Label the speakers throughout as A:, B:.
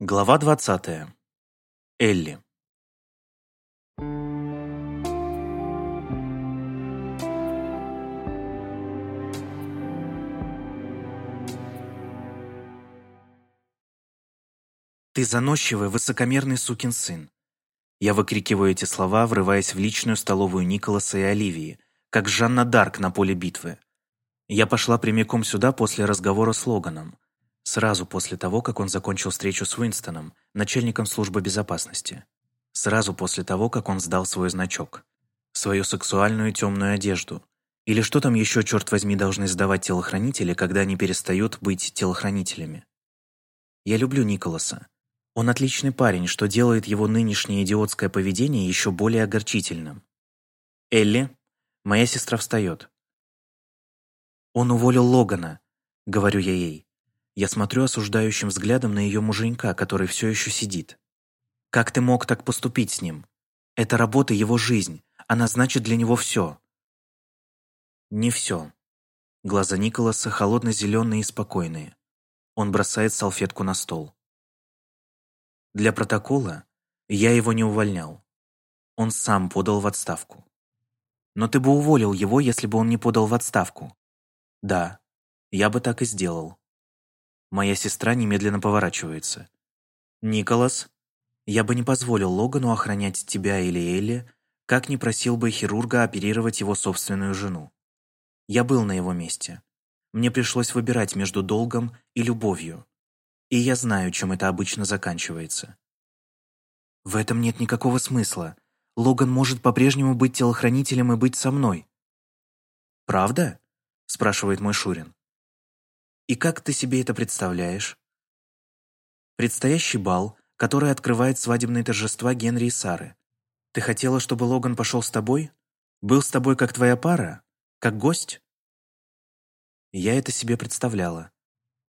A: Глава двадцатая. Элли. «Ты заносчивый, высокомерный сукин сын!» Я выкрикиваю эти слова, врываясь в личную столовую Николаса и Оливии, как Жанна Дарк на поле битвы. Я пошла прямиком сюда после разговора с Логаном, Сразу после того, как он закончил встречу с Уинстоном, начальником службы безопасности. Сразу после того, как он сдал свой значок. Свою сексуальную темную одежду. Или что там еще, черт возьми, должны сдавать телохранители, когда они перестают быть телохранителями. Я люблю Николаса. Он отличный парень, что делает его нынешнее идиотское поведение еще более огорчительным. «Элли, моя сестра встает». «Он уволил Логана», — говорю я ей. Я смотрю осуждающим взглядом на ее муженька, который все еще сидит. Как ты мог так поступить с ним? Это работа его жизнь. Она значит для него все. Не все. Глаза Николаса холодно-зеленые и спокойные. Он бросает салфетку на стол. Для протокола я его не увольнял. Он сам подал в отставку. Но ты бы уволил его, если бы он не подал в отставку. Да, я бы так и сделал. Моя сестра немедленно поворачивается. «Николас, я бы не позволил Логану охранять тебя или Элли, как не просил бы хирурга оперировать его собственную жену. Я был на его месте. Мне пришлось выбирать между долгом и любовью. И я знаю, чем это обычно заканчивается. В этом нет никакого смысла. Логан может по-прежнему быть телохранителем и быть со мной. «Правда?» – спрашивает мой Шурин. И как ты себе это представляешь? Предстоящий бал, который открывает свадебные торжества Генри и Сары. Ты хотела, чтобы Логан пошел с тобой? Был с тобой как твоя пара? Как гость? Я это себе представляла.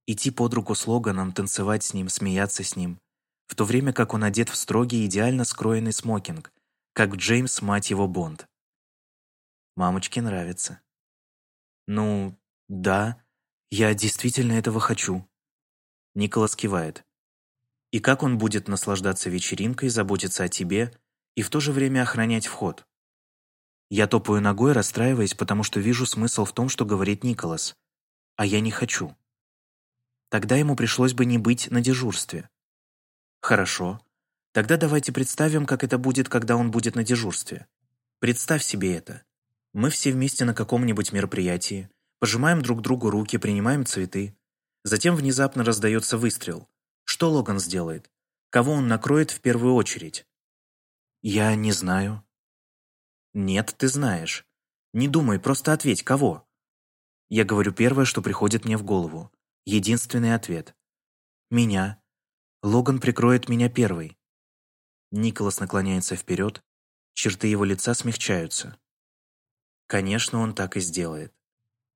A: Идти под руку с Логаном, танцевать с ним, смеяться с ним, в то время как он одет в строгий, идеально скроенный смокинг, как Джеймс, мать его, Бонд. Мамочке нравится. Ну, да, «Я действительно этого хочу». Николас кивает. «И как он будет наслаждаться вечеринкой, заботиться о тебе и в то же время охранять вход?» Я топаю ногой, расстраиваясь, потому что вижу смысл в том, что говорит Николас. А я не хочу. Тогда ему пришлось бы не быть на дежурстве. Хорошо. Тогда давайте представим, как это будет, когда он будет на дежурстве. Представь себе это. Мы все вместе на каком-нибудь мероприятии, Пожимаем друг другу руки, принимаем цветы. Затем внезапно раздается выстрел. Что Логан сделает? Кого он накроет в первую очередь? Я не знаю. Нет, ты знаешь. Не думай, просто ответь, кого? Я говорю первое, что приходит мне в голову. Единственный ответ. Меня. Логан прикроет меня первый. Николас наклоняется вперед, черты его лица смягчаются. Конечно, он так и сделает.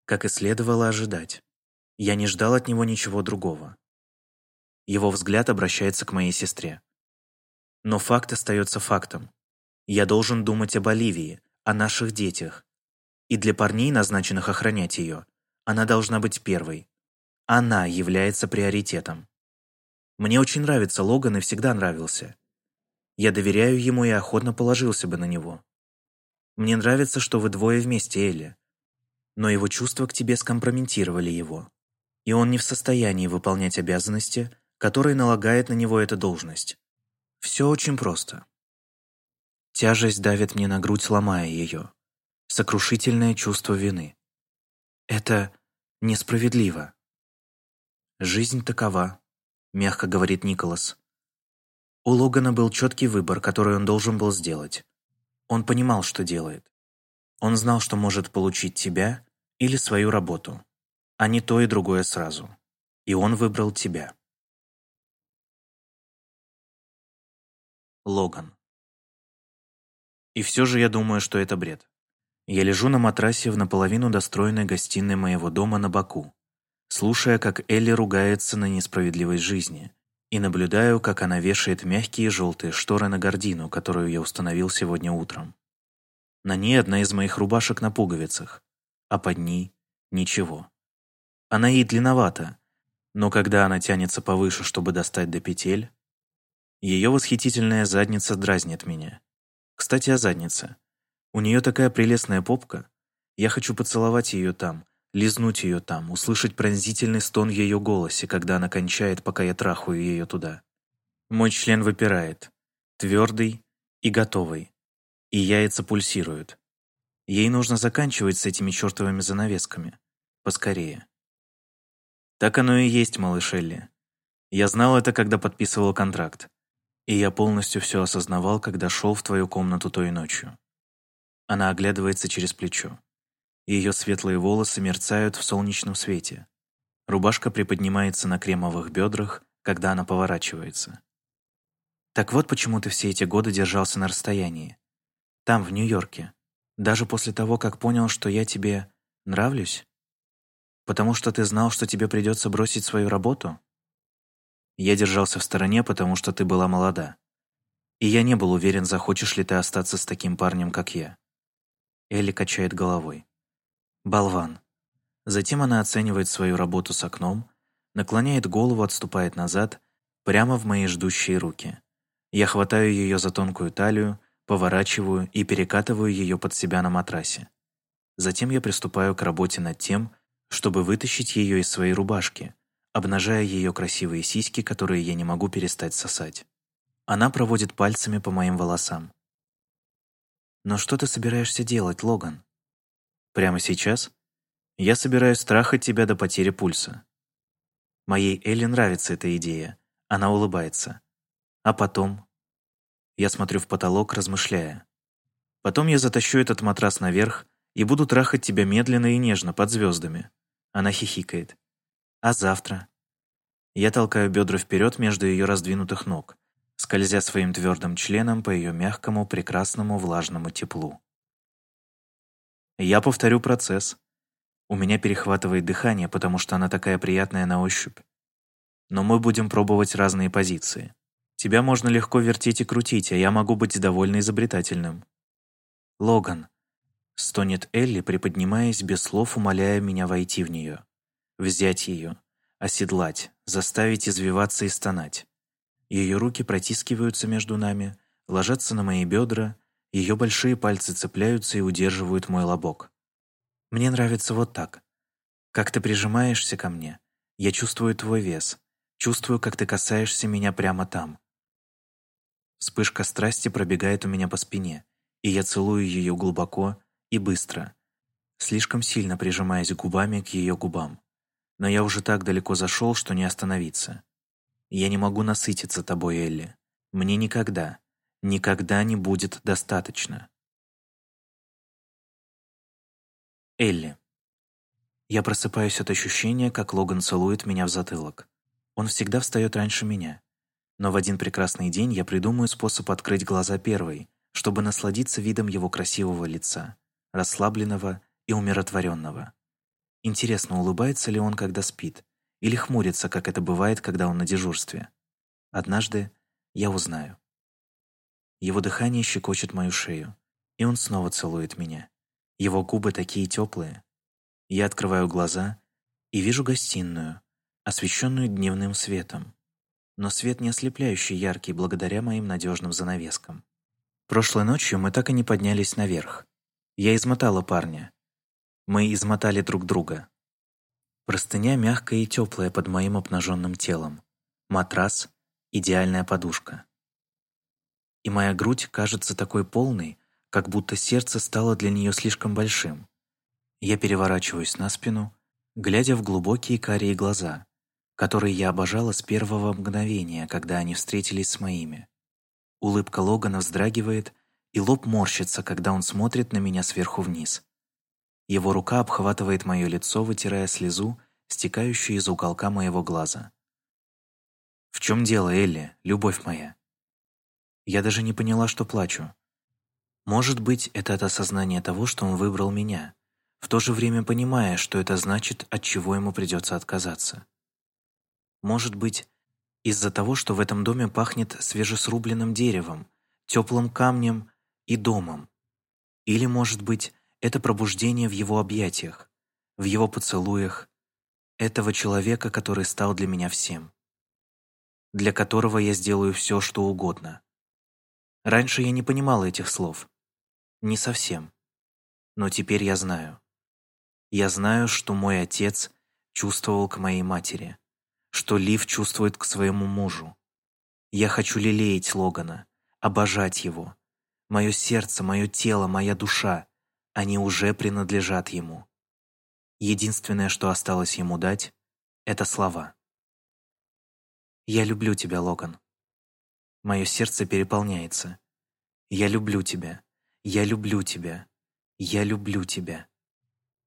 A: Как и следовало ожидать. Я не ждал от него ничего другого. Его взгляд обращается к моей сестре. Но факт остается фактом. Я должен думать об Оливии, о наших детях. И для парней, назначенных охранять ее, она должна быть первой. Она является приоритетом. Мне очень нравится Логан и всегда нравился. Я доверяю ему и охотно положился бы на него. Мне нравится, что вы двое вместе, Элли но его чувства к тебе скомпрометировали его, и он не в состоянии выполнять обязанности, которые налагает на него эта должность. Все очень просто. Тяжесть давит мне на грудь, ломая ее. Сокрушительное чувство вины. Это несправедливо. Жизнь такова, мягко говорит Николас. У Логана был четкий выбор, который он должен был сделать. Он понимал, что делает. Он знал, что может получить тебя или свою работу, а не то и другое сразу. И он выбрал тебя. Логан. И все же я думаю, что это бред. Я лежу на матрасе в наполовину достроенной гостиной моего дома на боку, слушая, как Элли ругается на несправедливость жизни, и наблюдаю, как она вешает мягкие желтые шторы на гордину, которую я установил сегодня утром. На ней одна из моих рубашек на пуговицах, а под ней ничего. Она ей длинновата, но когда она тянется повыше, чтобы достать до петель, Ее восхитительная задница дразнит меня. Кстати, о заднице. У нее такая прелестная попка. Я хочу поцеловать ее там, лизнуть ее там, услышать пронзительный стон в ее голосе, когда она кончает, пока я трахаю ее туда. Мой член выпирает, твердый и готовый, и яйца пульсируют. Ей нужно заканчивать с этими чертовыми занавесками. Поскорее. Так оно и есть, малыш Элли. Я знал это, когда подписывал контракт. И я полностью все осознавал, когда шел в твою комнату той ночью. Она оглядывается через плечо. Ее светлые волосы мерцают в солнечном свете. Рубашка приподнимается на кремовых бедрах, когда она поворачивается. Так вот почему ты все эти годы держался на расстоянии. Там, в Нью-Йорке. Даже после того, как понял, что я тебе нравлюсь? Потому что ты знал, что тебе придется бросить свою работу? Я держался в стороне, потому что ты была молода. И я не был уверен, захочешь ли ты остаться с таким парнем, как я. Элли качает головой. Болван. Затем она оценивает свою работу с окном, наклоняет голову, отступает назад, прямо в мои ждущие руки. Я хватаю ее за тонкую талию, поворачиваю и перекатываю ее под себя на матрасе. Затем я приступаю к работе над тем, чтобы вытащить ее из своей рубашки, обнажая ее красивые сиськи, которые я не могу перестать сосать. Она проводит пальцами по моим волосам. «Но что ты собираешься делать, Логан?» «Прямо сейчас? Я собираюсь трахать тебя до потери пульса». Моей Элли нравится эта идея. Она улыбается. А потом? Я смотрю в потолок, размышляя. Потом я затащу этот матрас наверх и буду трахать тебя медленно и нежно, под звездами. Она хихикает. А завтра? Я толкаю бедра вперед между ее раздвинутых ног, скользя своим твердым членом по ее мягкому, прекрасному, влажному теплу. Я повторю процесс. У меня перехватывает дыхание, потому что она такая приятная на ощупь. Но мы будем пробовать разные позиции. Тебя можно легко вертеть и крутить, а я могу быть довольно изобретательным. Логан. Стонет Элли, приподнимаясь, без слов умоляя меня войти в нее взять ее, оседлать, заставить извиваться и стонать. Ее руки протискиваются между нами, ложатся на мои бедра, ее большие пальцы цепляются и удерживают мой лобок. Мне нравится вот так. Как ты прижимаешься ко мне, я чувствую твой вес, чувствую, как ты касаешься меня прямо там. Вспышка страсти пробегает у меня по спине, и я целую ее глубоко и быстро, слишком сильно прижимаясь губами к ее губам но я уже так далеко зашел, что не остановиться. Я не могу насытиться тобой, Элли. Мне никогда, никогда не будет достаточно. Элли. Я просыпаюсь от ощущения, как Логан целует меня в затылок. Он всегда встает раньше меня. Но в один прекрасный день я придумаю способ открыть глаза первой, чтобы насладиться видом его красивого лица, расслабленного и умиротворенного. Интересно, улыбается ли он, когда спит, или хмурится, как это бывает, когда он на дежурстве. Однажды я узнаю. Его дыхание щекочет мою шею, и он снова целует меня. Его губы такие теплые. Я открываю глаза и вижу гостиную, освещенную дневным светом. Но свет не ослепляющий яркий благодаря моим надежным занавескам. Прошлой ночью мы так и не поднялись наверх. Я измотала парня, мы измотали друг друга. Простыня мягкая и теплая под моим обнаженным телом. Матрас — идеальная подушка. И моя грудь кажется такой полной, как будто сердце стало для нее слишком большим. Я переворачиваюсь на спину, глядя в глубокие карие глаза, которые я обожала с первого мгновения, когда они встретились с моими. Улыбка Логана вздрагивает, и лоб морщится, когда он смотрит на меня сверху вниз. Его рука обхватывает мое лицо, вытирая слезу, стекающую из уголка моего глаза. «В чем дело, Элли, любовь моя?» Я даже не поняла, что плачу. Может быть, это от осознания того, что он выбрал меня, в то же время понимая, что это значит, от чего ему придется отказаться. Может быть, из-за того, что в этом доме пахнет свежесрубленным деревом, теплым камнем и домом. Или, может быть, это пробуждение в его объятиях, в его поцелуях, этого человека, который стал для меня всем. для которого я сделаю все, что угодно. Раньше я не понимала этих слов. Не совсем. Но теперь я знаю. Я знаю, что мой отец чувствовал к моей матери, что Лив чувствует к своему мужу. Я хочу лелеять Логана, обожать его. Мое сердце, мое тело, моя душа, они уже принадлежат ему. Единственное, что осталось ему дать, это слова. «Я люблю тебя, Логан». Мое сердце переполняется. «Я люблю тебя. Я люблю тебя. Я люблю тебя».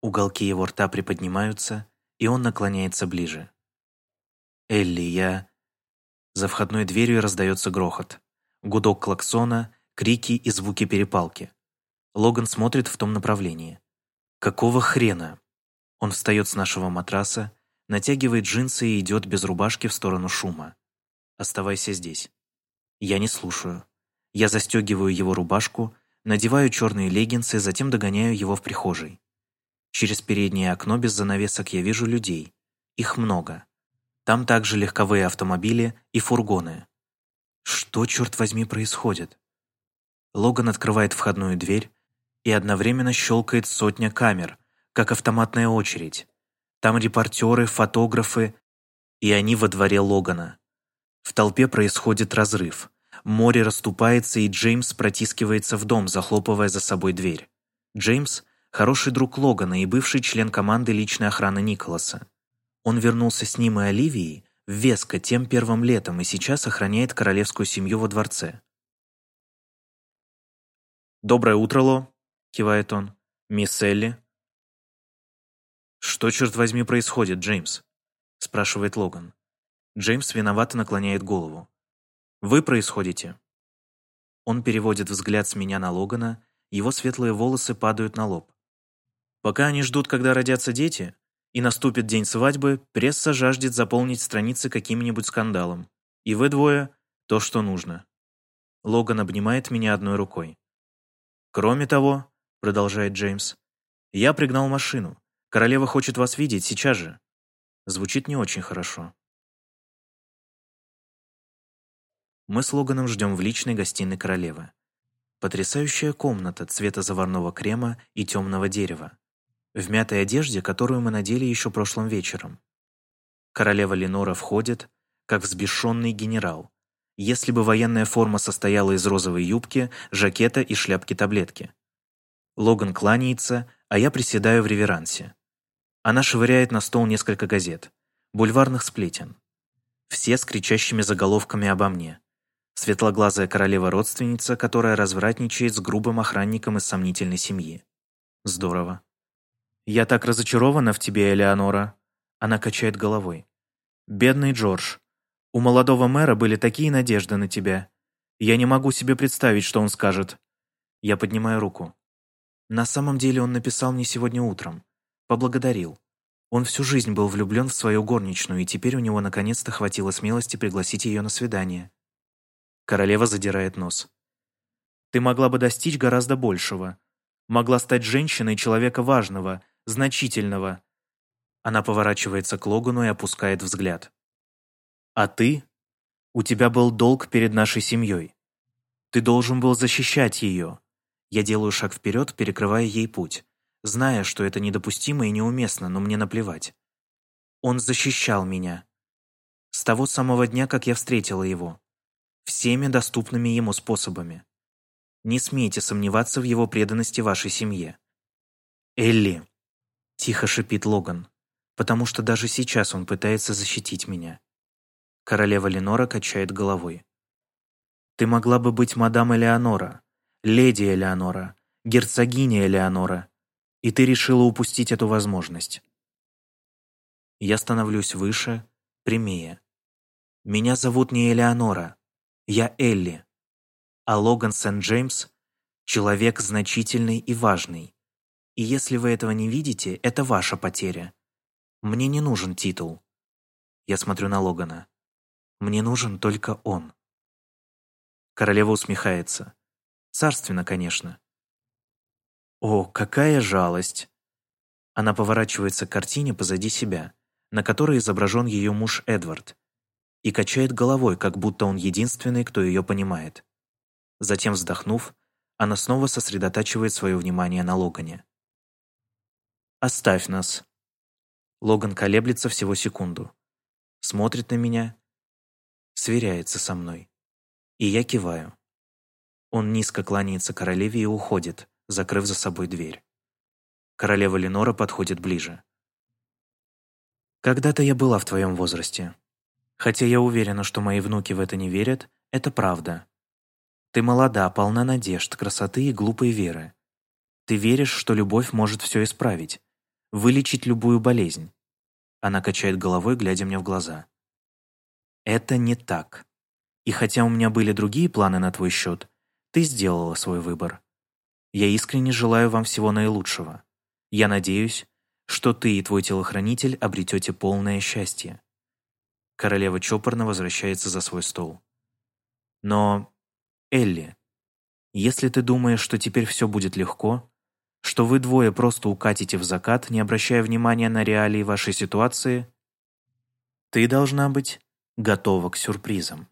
A: Уголки его рта приподнимаются, и он наклоняется ближе. «Элли, я...» За входной дверью раздается грохот. Гудок клаксона, крики и звуки перепалки. Логан смотрит в том направлении. «Какого хрена?» Он встает с нашего матраса, натягивает джинсы и идет без рубашки в сторону шума. «Оставайся здесь». Я не слушаю. Я застегиваю его рубашку, надеваю черные леггинсы, затем догоняю его в прихожей. Через переднее окно без занавесок я вижу людей. Их много. Там также легковые автомобили и фургоны. Что, черт возьми, происходит? Логан открывает входную дверь, и одновременно щелкает сотня камер, как автоматная очередь. Там репортеры, фотографы, и они во дворе Логана. В толпе происходит разрыв. Море расступается, и Джеймс протискивается в дом, захлопывая за собой дверь. Джеймс – хороший друг Логана и бывший член команды личной охраны Николаса. Он вернулся с ним и Оливией в Веско тем первым летом и сейчас охраняет королевскую семью во дворце. «Доброе утро, Ло», — кивает он. «Мисс Элли?» «Что, черт возьми, происходит, Джеймс?» — спрашивает Логан. Джеймс виновато наклоняет голову. «Вы происходите?» Он переводит взгляд с меня на Логана, его светлые волосы падают на лоб. Пока они ждут, когда родятся дети, и наступит день свадьбы, пресса жаждет заполнить страницы каким-нибудь скандалом. И вы двое — то, что нужно. Логан обнимает меня одной рукой. «Кроме того», — продолжает Джеймс, — «я пригнал машину. Королева хочет вас видеть сейчас же». Звучит не очень хорошо. Мы с Логаном ждем в личной гостиной королевы. Потрясающая комната цвета заварного крема и темного дерева в мятой одежде, которую мы надели еще прошлым вечером. Королева Ленора входит, как взбешенный генерал. Если бы военная форма состояла из розовой юбки, жакета и шляпки-таблетки. Логан кланяется, а я приседаю в реверансе. Она швыряет на стол несколько газет, бульварных сплетен. Все с кричащими заголовками обо мне. Светлоглазая королева-родственница, которая развратничает с грубым охранником из сомнительной семьи. Здорово. «Я так разочарована в тебе, Элеонора!» Она качает головой. «Бедный Джордж. У молодого мэра были такие надежды на тебя. Я не могу себе представить, что он скажет». Я поднимаю руку. На самом деле он написал мне сегодня утром. Поблагодарил. Он всю жизнь был влюблен в свою горничную, и теперь у него наконец-то хватило смелости пригласить ее на свидание. Королева задирает нос. «Ты могла бы достичь гораздо большего. Могла стать женщиной человека важного, значительного. Она поворачивается к Логану и опускает взгляд. А ты? У тебя был долг перед нашей семьей. Ты должен был защищать ее. Я делаю шаг вперед, перекрывая ей путь, зная, что это недопустимо и неуместно, но мне наплевать. Он защищал меня. С того самого дня, как я встретила его. Всеми доступными ему способами. Не смейте сомневаться в его преданности вашей семье. Элли, Тихо шипит Логан, потому что даже сейчас он пытается защитить меня. Королева Ленора качает головой. «Ты могла бы быть мадам Элеонора, леди Элеонора, герцогиня Элеонора, и ты решила упустить эту возможность». Я становлюсь выше, прямее. Меня зовут не Элеонора, я Элли, а Логан Сент-Джеймс — человек значительный и важный. И если вы этого не видите, это ваша потеря. Мне не нужен титул. Я смотрю на Логана. Мне нужен только он. Королева усмехается. Царственно, конечно. О, какая жалость! Она поворачивается к картине позади себя, на которой изображен ее муж Эдвард. и качает головой, как будто он единственный, кто ее понимает. Затем, вздохнув, она снова сосредотачивает свое внимание на Логане. «Оставь нас». Логан колеблется всего секунду. Смотрит на меня, сверяется со мной. И я киваю. Он низко кланяется королеве и уходит, закрыв за собой дверь. Королева Ленора подходит ближе. «Когда-то я была в твоем возрасте. Хотя я уверена, что мои внуки в это не верят, это правда. Ты молода, полна надежд, красоты и глупой веры. Ты веришь, что любовь может все исправить, вылечить любую болезнь. Она качает головой, глядя мне в глаза. Это не так. И хотя у меня были другие планы на твой счет, ты сделала свой выбор. Я искренне желаю вам всего наилучшего. Я надеюсь, что ты и твой телохранитель обретете полное счастье. Королева чопорно возвращается за свой стол. Но, Элли, если ты думаешь, что теперь все будет легко, что вы двое просто укатите в закат, не обращая внимания на реалии вашей ситуации, ты должна быть готова к сюрпризам.